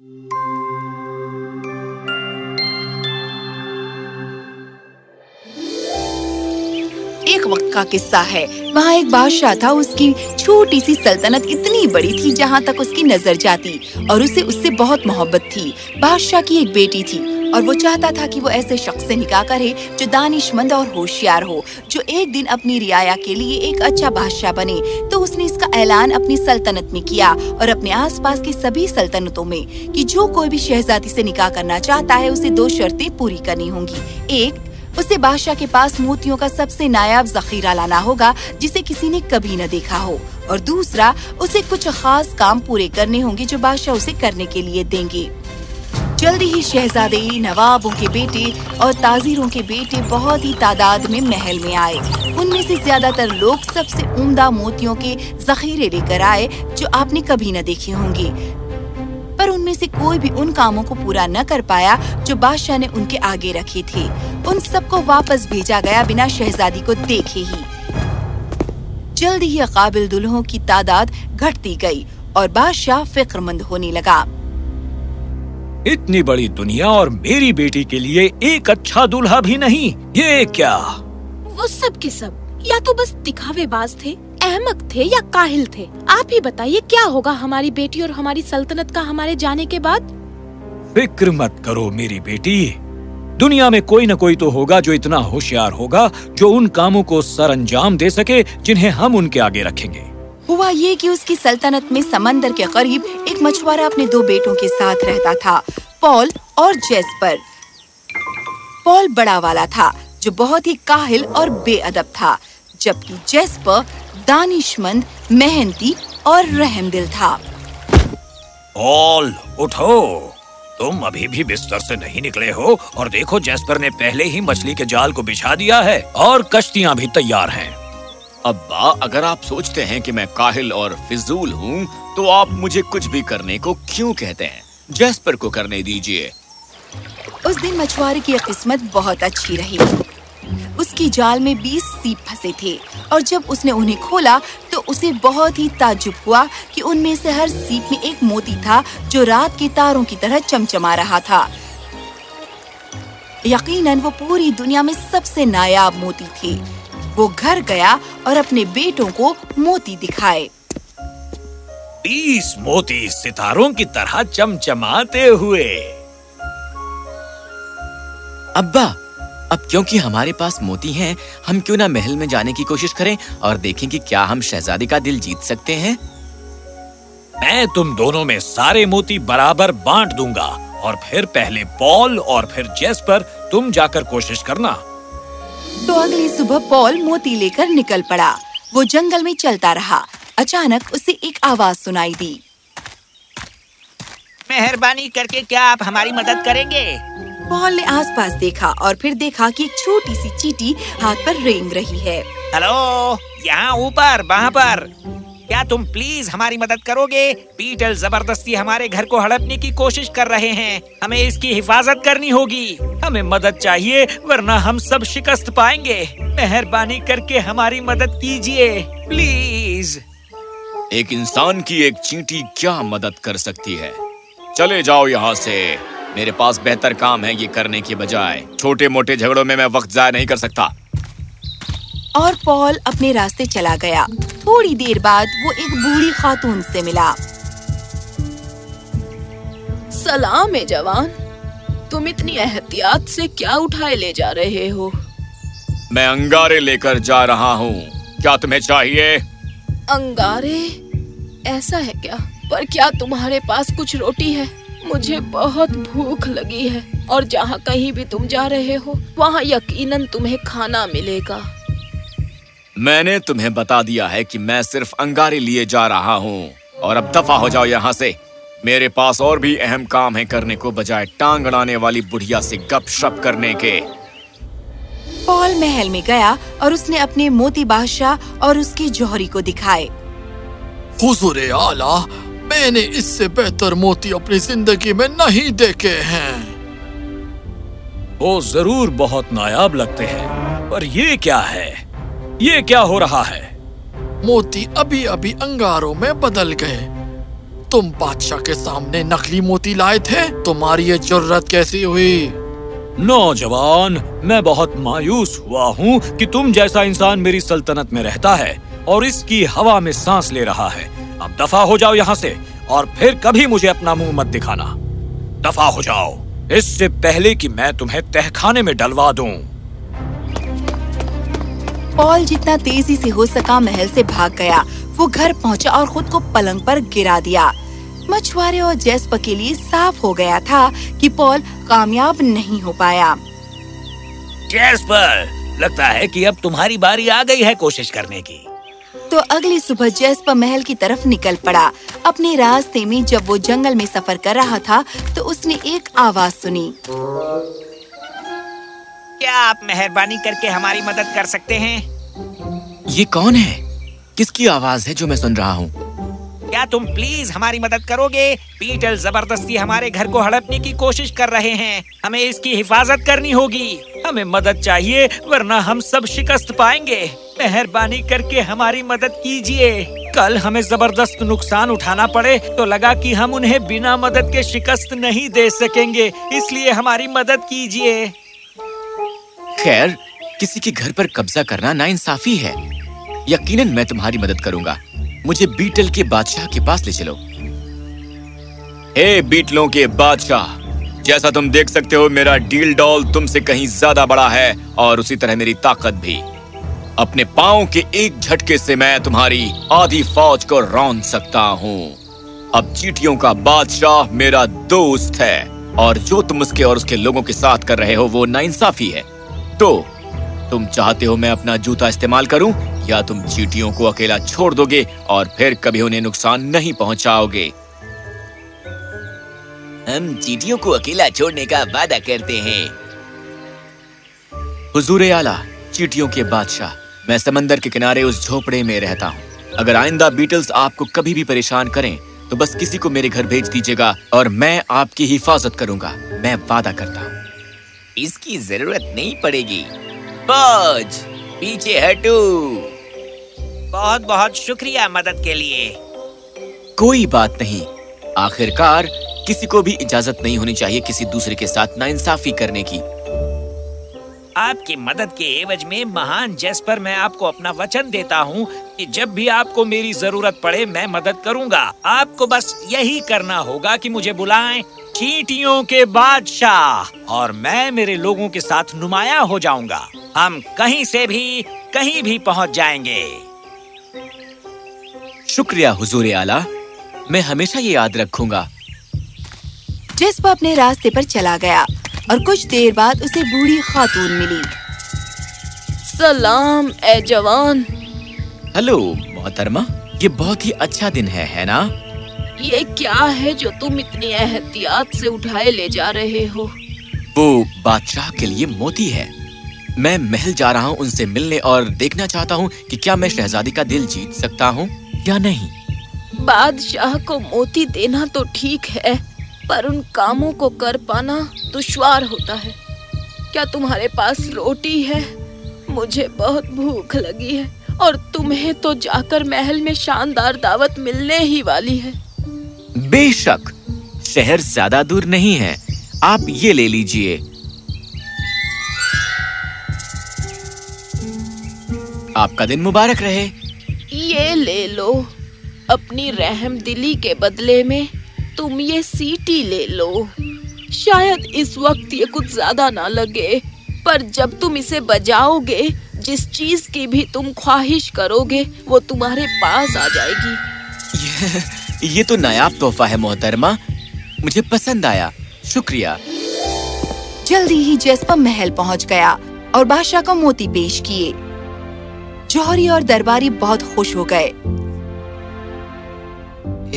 एक वक्त का किस्सा है। वहाँ एक बादशाह था, उसकी छोटी सी सल्तनत इतनी बड़ी थी जहाँ तक उसकी नज़र जाती और उसे उससे बहुत मोहब्बत थी। बादशाह की एक बेटी थी। और वो चाहता था कि वो ऐसे शख्स से निकाह करे जो दानिशमंद और होशियार हो, जो एक दिन अपनी रियाया के लिए एक अच्छा बादशाह बने। तो उसने इसका ऐलान अपनी सल्तनत में किया और अपने आसपास के सभी सल्तनतों में कि जो कोई भी शहजादी से निकाह करना चाहता है, उसे दो शर्तें पूरी करनी होंगी। एक, उसे बादशाह के पास मोतियों का सबसे नायाब जखीरा लाना होगा, जिसे किसी ने कभी न देखा हो। और दूसरा, उसे कुछ खास काम पूरे करने होंगे जो बादशाह उसे करने के लिए देंगे। जल्दी ही शहजादे, नवाबों के बेटे और ताजीरों के बेटे बहुत ही तादाद में महल में आए। उनमें से ज़्यादातर लोग सबसे उम्दा मोतियों के जखीरे लेकर आए, जो आपने कभी न देखे होंगे। पर उनमें से कोई भी उन कामों को पूरा न कर पाया, जो बादशाह ने उनके आगे रखे थे। उन सबको वापस भेजा गया बिना शहजादी को देखे ही। जल्दी ही काबिल दुल्हों की तादाद घटती गई और बादशाह फिक्रमंद होने लगा। इतनी बड़ी दुनिया और मेरी बेटी के लिए एक अच्छा दूल्हा भी नहीं ये क्या? वो सब के सब या तो बस दिखावेबाज थे अहमक थे या काहिल थे। आप ही बताइए क्या होगा हमारी बेटी और हमारी सल्तनत का हमारे जाने के बाद? फ़िक्र मत करो मेरी बेटी। दुनिया में कोई न कोई तो होगा जो इतना होशियार होगा जो उन कामों को सर अंजाम दे सके जिन्हें हम उनके आगे रखेंगे। हुआ ये कि उसकी सल्तनत में समंदर के करीब एक मछुआरा अपने दो बेटों के साथ रहता था, पॉल और जेस्पर। पॉल बड़ा वाला था, जो बहुत ही काहिल और बेअदब था, जबकि जेस्पर दानिशमंद, मेहनती और रहमदिल था। पॉल, उठो। तुम अभी भी बिस्तर से नहीं निकले हो, और देखो जेस्पर ने पहले ही मछली के जाल को बिछा दिया है, और कश्तियाँ भी तैयार हैं। अब्बा, अगर आप सोचते हैं कि मैं काहिल और फिजूल हूँ तो आप मुझे कुछ भी करने को क्यों कहते हैं? जेस्पर को करने दीजिए। उस दिन मछुआरे की किस्मत बहुत अच्छी रही। उसकी जाल में बीस सीप फंसे थे, और जब उसने उन्हें खोला तो उसे बहुत ही ताजुब हुआ कि उनमें से हर सीप में एक मोती था, जो रात के तारों की तरह चमचमा रहा था। यकीनन वो पूरी दुनिया में सबसे नायाब मोती थे। वो घर गया और अपने बेटों को मोती दिखाए। तीस मोती सितारों की तरह चमचमाते हुए। अब्बा अब क्योंकि हमारे पास मोती हैं, हम क्यों ना महल में जाने की कोशिश करें और देखें कि क्या हम शहजादी का दिल जीत सकते हैं? मैं तुम दोनों में सारे मोती बराबर बांट दूँगा और फिर पहले पॉल और फिर जेस पर तुम जाकर कोशिश करना। तो अगली सुबह पॉल मोती लेकर निकल पड़ा। वो जंगल में चलता रहा। अचानक उसे एक आवाज़ सुनाई दी। मेहरबानी करके क्या आप हमारी मदद करेंगे? पॉल ने आसपास देखा और फिर देखा कि एक छोटी सी चीटी हाथ पर रेंग रही है। हेलो यहाँ ऊपर वहाँ पर। क्या तुम प्लीज़ हमारी मदद करोगे? पीटल ज़बरदस्ती हमारे घर को हड़पने की कोशिश कर रहे हैं। हमें इसकी हिफाजत करनी होगी। हमें मदद चाहिए, वरना हम सब शिकस्त पाएँगे। मेहरबानी करके हमारी मदद कीजिए प्लीज़ एक इंसान की एक चींटी क्या मदद कर सकती है? चले जाओ यहाँ से। मेरे पास बेहतर काम है ये करने के बजाय। छोटे मोटे झगड़ों में मैं वक्त जाया नहीं कर सकता। और पॉल अपने रास्ते चला गया। थोड़ी देर बाद वो एक बूढ़ी खातून से मिला। सलाम है जवान। तुम इतनी एहतियात से क्या उठाए ले जा रहे हो? मैं अंगारे लेकर जा रहा हूँ। क्या तुम्हें चाहिए? अंगारे? ऐसा है क्या? पर क्या तुम्हारे पास कुछ रोटी है? मुझे बहुत भूख लगी है। और जहाँ कहीं भी तुम जा रहे हो वहाँ यकीनन तुम्हें खाना मिलेगा। मैंने तुम्हें बता दिया है कि मैं सिर्फ़ अंगारे लिए जा रहा हूँ। और अब दफ़ा हो जाओ यहाँ से। मेरे पास और भी अहम काम है करने को बजाय टांग अड़ाने वाली बुढ़िया से गपशप करने के। पॉल महल में गया और उसने अपने मोती बादशाह और उसके जौहरी को दिखाए। हुजूर आला मैंने इससे बेहतर मोती अपनी ज़िंदगी में नहीं देखे हैं। वो ज़रूर बहुत नायाब लगते हैं पर ये क्या है? ये क्या हो रहा है? मोती अभी अभी अंगारों में बदल गए। तुम बादशाह के सामने नकली मोती लाए थे? तुम्हारी ये ज़रूरत कैसी हुई? नौजवान मैं बहुत मायूस हुआ हूँ कि तुम जैसा इंसान मेरी सल्तनत में रहता है और इसकी हवा में सांस ले रहा है। अब दफ़ा हो जाओ यहाँ से और फिर कभी मुझे अपना मुँह मत दिखाना। दफ़ा हो जाओ। इससे पहले कि मैं तुम्हें तहखाने में डलवा दूँ। पॉल जितना तेज़ी से हो सका महल से भाग गया। वो घर पहुँचा और खुद को पलंग पर गिरा दिया। मछुआरे और जेस्पर के लिए साफ़ हो गया था कि पॉल कामयाब नहीं हो पाया। जेस्पर लगता है कि अब तुम्हारी बारी आ गई है कोशिश करने की। तो अगली सुबह जेस्पर महल की तरफ़ निकल पड़ा। अपने रास्ते में जब वो जंगल में सफ़र कर रहा था तो उसने एक आवाज़ सुनी। क्या आप मेहरबानी करके हमारी मदद कर सकते हैं? ये कौन है? किसकी आवाज़ है जो मैं सुन रहा हूँ? क्या तुम प्लीज़ हमारी मदद करोगे? पीटल ज़बरदस्ती हमारे घर को हड़पने की कोशिश कर रहे हैं। हमें इसकी हिफाजत करनी होगी। हमें मदद चाहिए वरना हम सब शिकस्त पाएँगे। मेहरबानी करके हमारी मदद कीजिए। कल हमें ज़बरदस्त नुकसान उठाना पड़े तो लगा कि हम उन्हें बिना मदद के शिकस्त नहीं दे सकेंगे। इसलिए हमारी मदद कीजिए। खैर, किसी के घर पर कब्जा करना नाइंसाफी है। यकीनन मैं तुम्हारी मदद करूँगा। मुझे बीटल के बादशाह के पास ले चलो। हे बीटलों के बादशाह, जैसा तुम देख सकते हो, मेरा डील डॉल तुमसे कहीं ज़्यादा बड़ा है और उसी तरह मेरी ताकत भी। अपने पाओ के एक झटके से मैं तुम्हारी आधी फौज को रौन सकता हूँ। अब चीटियों का बादशाह मेरा दोस्त है और जो तुम उसके और उसके लोगों के साथ कर रहे हो, वो नाइंसाफी है। तो तुम चाहते हो मैं अपना जूता इस्तेमाल करूँ? या तुम चीटियों को अकेला छोड़ दोगे और फिर कभी उन्हें नुकसान नहीं पहुंचाओगे? हम चीटियों को अकेला छोड़ने का वादा करते हैं। हुजूर आला चीटियों के बादशाह मैं समंदर के किनारे उस झोपड़े में रहता हूँ। अगर आइंदा बीटल्स आपको कभी भी परेशान करें तो बस किसी को मेरे घर भेज दीजिएगा और मैं आपकी हिफाजत करूँगा। मैं वादा करता हूँ। इसकी ज़रूरत नहीं पड़ेगी। फौज, पीछे हटो। बहुत बहुत शुक्रिया मदद के लिए। कोई बात नहीं। आखिरकार किसी को भी इजाज़त नहीं होनी चाहिए किसी दूसरे के साथ नाइंसाफी करने की। आपकी मदद के एवज में महान जेस्पर मैं आपको अपना वचन देता हूँ कि जब भी आपको मेरी ज़रूरत पड़े, मैं मदद करूँगा। आपको बस यही करना होगा कि मुझे बुलाएँ। चींटियों के बादशाह और मैं मेरे लोगों के साथ नुमाया हो जाऊँगा। हम कहीं से भी कहीं भी पहुँच जाएँगे। शुक्रिया हुजूर आला। मैं हमेशा ये याद रखूँगा। जेस्पर अपने रास्ते पर चला गया और कुछ देर बाद उसे बूढ़ी खातून मिली। सलाम ए जवान। हेलो मोहतरमा ये बहुत ही अच्छा दिन है है ना? ये क्या है जो तुम इतनी एहतियात से उठाए ले जा रहे हो? वो बादशाह के लिए मोती है। मैं महल जा रहा हूँ उनसे मिलने और देखना चाहता हूँ कि क्या मैं शहजादी का दिल जीत सकता हूँ या नहीं। बादशाह को मोती देना तो ठीक है पर उन कामों को कर पाना दुश्वार होता है। क्या तुम्हारे पास रोटी है? मुझे बहुत भूख लगी है और तुम्हें तो जाकर महल में शानदार दावत मिलने ही वाली है। बेशक शहर ज़्यादा दूर नहीं है। आप ये ले लीजिए। आपका दिन मुबारक रहे। ये ले लो। अपनी रहम दिली के बदले में तुम ये सीटी ले लो। शायद इस वक्त ये कुछ ज़्यादा ना लगे पर जब तुम इसे बजाओगे जिस चीज़ की भी तुम ख्वाहिश करोगे वो तुम्हारे पास आ जाएगी। ये, तो नायाब तोहफा है मोहतरमा। मुझे पसंद आया। शुक्रिया। जल्दी ही जेस्पर महल पहुँच गया और बादशाह को मोती पेश किए। जौहरी और दरबारी बहुत खुश हो गए।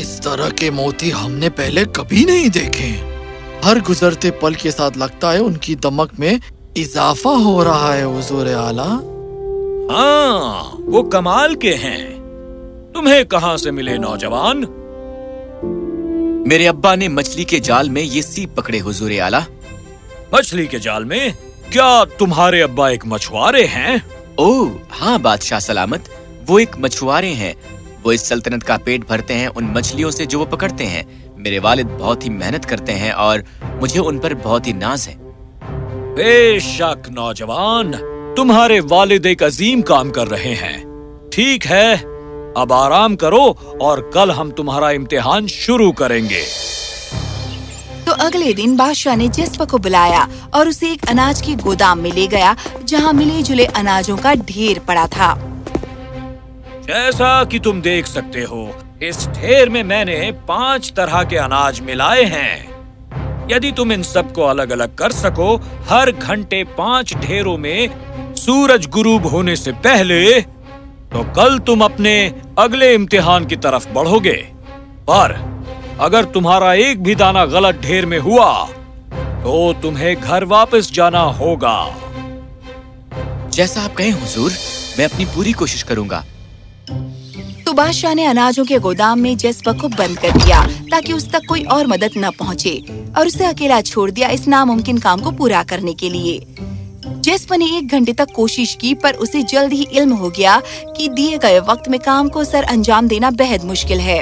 इस तरह के मोती हमने पहले कभी नहीं देखे। हर गुजरते पल के साथ लगता है उनकी दमक में इजाफा हो रहा है हुजूर आला। हाँ वो कमाल के हैं। तुम्हें कहाँ से मिले नौजवान? मेरे अब्बा ने मछली के जाल में ये सीप पकड़े हुजूर आला। मछली के जाल में? क्या तुम्हारे अब्बा एक मछुआरे हैं? ओह हाँ बादशाह सलामत वो एक मछुआरे हैं। वो इस सल्तनत का पेट भरते हैं उन मछलियों से जो वो पकड़ते हैं। मेरे वालिद बहुत ही मेहनत करते हैं और मुझे उन पर बहुत ही नाज है। बेशक नौजवान तुम्हारे वालिद एक अजीम काम कर रहे हैं। ठीक है अब आराम करो और कल हम तुम्हारा इम्तिहान शुरू करेंगे। तो अगले दिन बादशाह ने जस्प को बुलाया और उसे एक अनाज के गोदाम में ले गया जहाँ मिले जुले अनाजों का ढेर पड़ा था। जैसा कि तुम देख सकते हो इस ढेर में मैंने पाँच तरह के अनाज मिलाए हैं। यदि तुम इन सबको अलग अलग कर सको हर घंटे पाँच ढेरों में सूरज गुरूब होने से पहले तो कल तुम अपने अगले इम्तिहान की तरफ़ बढ़ोगे। पर अगर तुम्हारा एक भी दाना गलत ढेर में हुआ तो तुम्हें घर वापस जाना होगा। जैसा आप कहें हुजूर मैं अपनी पूरी कोशिश करूँगा। तो बादशाह ने अनाजों के गोदाम में जस्प को बंद कर दिया ताकि उस तक कोई और मदद न पहुँचे और उसे अकेला छोड़ दिया इस नामुमकिन काम को पूरा करने के लिए। जस्प ने एक घंटे तक कोशिश की, पर उसे जल्द ही इल्म हो गया कि दिए गए वक्त में काम को सर अंजाम देना बेहद मुश्किल है।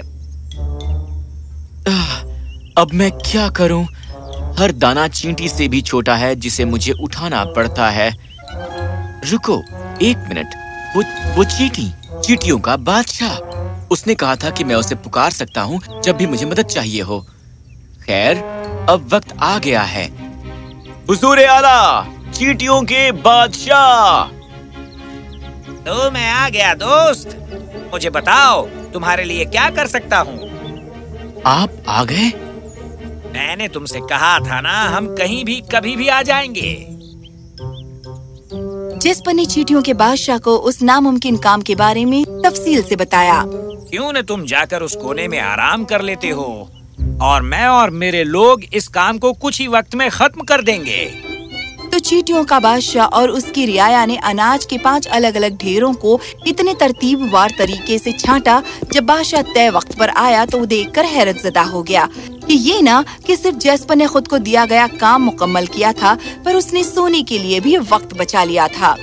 अब मैं क्या करूँ? हर दाना चींटी से भी छोटा है, जिसे मुझे उठाना पड़ता है। रुको, एक मिनट। वो वो चींटी, चींटियों का बादशाह। उसने कहा था कि मैं उसे पुकार सकता हूँ, जब भी मुझे मदद चाहिए हो। खैर, अब वक्त आ गया है। हुजूर आला! चींटियों के बादशाह। तो मैं आ गया दोस्त। मुझे बताओ तुम्हारे लिए क्या कर सकता हूँ? आप आ गए? मैंने तुमसे कहा था ना हम कहीं भी कभी भी आ जाएँगे। जस्प ने चीटियों के बादशाह को उस नामुमकिन काम के बारे में तफसील से बताया। क्यों न तुम जाकर उस कोने में आराम कर लेते हो और मैं और मेरे लोग इस काम को कुछ ही वक्त में खत्म कर देंगे। चीटियों का बादशाह और उसकी रियाया ने अनाज के पाँच अलग अलग ढेरों को इतने तरतीबवार तरीके से छांटा, जब बादशाह तय वक्त पर आया तो वो देखकर हैरत जदा हो गया कि ये ना कि सिर्फ़ जस्प ने खुद को दिया गया काम मुकम्मल किया था, पर उसने सोने के लिए भी वक्त बचा लिया था।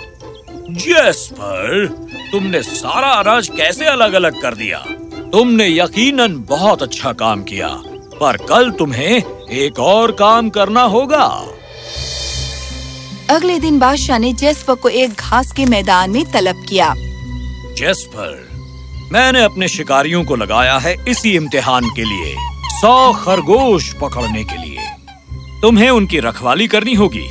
जेस्पर, तुमने सारा अनाज कैसे अलग अलग कर दिया? तुमने यकीनन बहुत अच्छा काम किया, पर कल तुम्हें एक और काम करना होगा। अगले दिन बादशाह ने जस्प को एक घास के मैदान में तलब किया। जेस्पर, मैंने अपने शिकारियों को लगाया है इसी इम्तिहान के लिए, सौ खरगोश पकड़ने के लिए। तुम्हें उनकी रखवाली करनी होगी।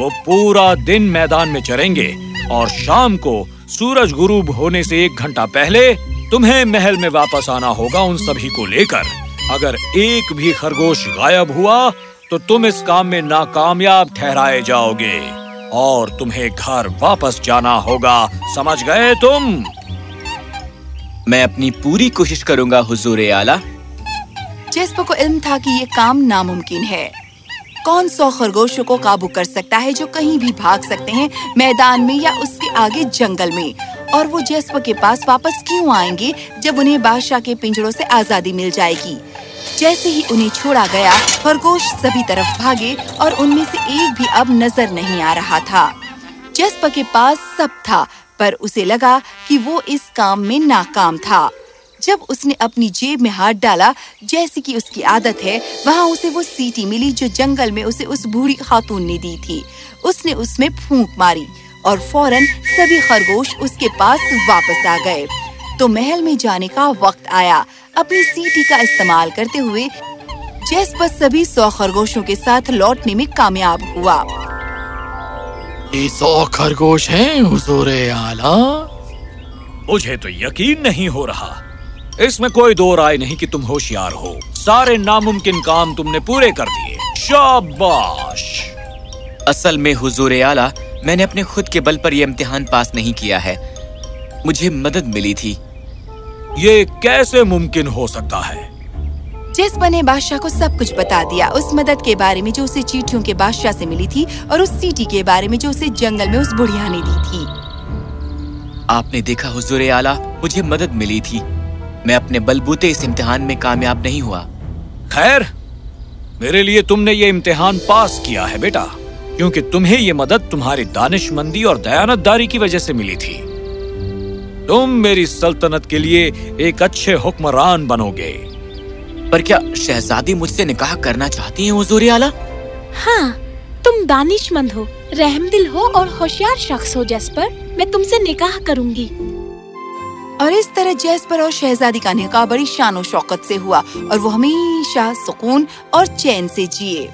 वो पूरा दिन मैदान में चरेंगे और शाम को सूरज गुरूब होने से एक घंटा पहले तुम्हें महल में वापस आना होगा उन सभी को लेकर। अगर एक भी खरगोश गायब हुआ तो तुम इस काम में नाकामयाब ठहराए जाओगे और तुम्हें घर वापस जाना होगा। समझ गए तुम? मैं अपनी पूरी कोशिश करूँगा हुजूर आला। जस्प को इल्म था कि ये काम नामुमकिन है। कौन सौ खरगोशों को काबू कर सकता है जो कहीं भी भाग सकते हैं मैदान में या उसके आगे जंगल में? और वो जस्प के पास वापस क्यों आएँगे जब उन्हें बादशाह के पिंजड़ों से आज़ादी मिल जाएगी? जैसे ही उन्हें छोड़ा गया, खरगोश सभी तरफ़ भागे और उनमें से एक भी अब नज़र नहीं आ रहा था। जस्प के पास सब था, पर उसे लगा कि वो इस काम में नाकाम था। जब उसने अपनी जेब में हाथ डाला, जैसे कि उसकी आदत है, वहाँ उसे वो सीटी मिली जो जंगल में उसे उस बूढ़ी खातून ने दी थी। उसने उसमें फूंक मारी और फ़ौरन सभी खरगोश उसके पास वापस आ गए। तो महल में जाने का वक्त आया। अपनी सीटी का इस्तेमाल करते हुए जैस बस सभी सौ खरगोशों के साथ लौटने में कामयाब हुआ। ये सौ खरगोश हैं हुजूर आला। मुझे तो यकीन नहीं हो रहा। इसमें कोई दो राय नहीं कि तुम होशियार हो। सारे नामुमकिन काम तुमने पूरे कर दिए। शाबाश। असल में हुजूर आला मैंने अपने खुद के बल पर यह इम्तिहान पास नहीं किया है। मुझे मदद मिली थी। ये कैसे मुमकिन हो सकता है? जिस बने बादशाह को सब कुछ बता दिया उस मदद के बारे में जो उसे चीटियों के बादशाह से मिली थी और उस सीटी के बारे में जो उसे जंगल में उस बुढ़िया ने दी थी। आपने देखा हुजूर आला मुझे मदद मिली थी। मैं अपने बलबूते इस इम्तिहान में कामयाब नहीं हुआ। खैर मेरे लिए तुमने ये इम्तिहान पास किया है बेटा क्योंकि तुम्हें ये मदद तुम्हारी दानिशमंदी और दयानतदारी की वजह से मिली थी। तुम मेरी सल्तनत के लिए एक अच्छे हुक्मरान बनोगे। पर क्या शहजादी मुझसे निकाह करना चाहती हैं हुजूर आला? हाँ तुम दानिशमंद हो रहमदिल हो और होशियार शख्स हो जैस्पर। मैं तुमसे निकाह करूँगी। और इस तरह जैस्पर और शहजादी का निकाह बड़ी शान और शौकत से हुआ और वो हमेशा सुकून और चैन से जिए।